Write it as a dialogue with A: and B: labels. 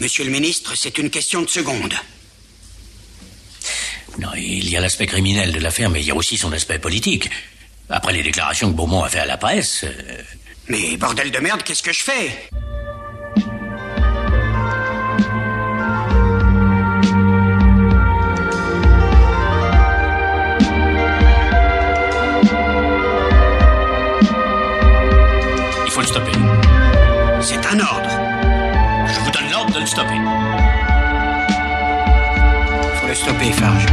A: Monsieur le ministre, c'est une question de seconde.
B: Non, il y a l'aspect criminel de l'affaire, mais il y a aussi son aspect politique. Après les déclarations que Beaumont a fait à la presse. euh,
A: Mais bordel de merde, qu'est-ce que je fais?
B: il faut le stopper.
A: C'est un ordre.
B: Stopper.
A: Faut le stopper, Farge.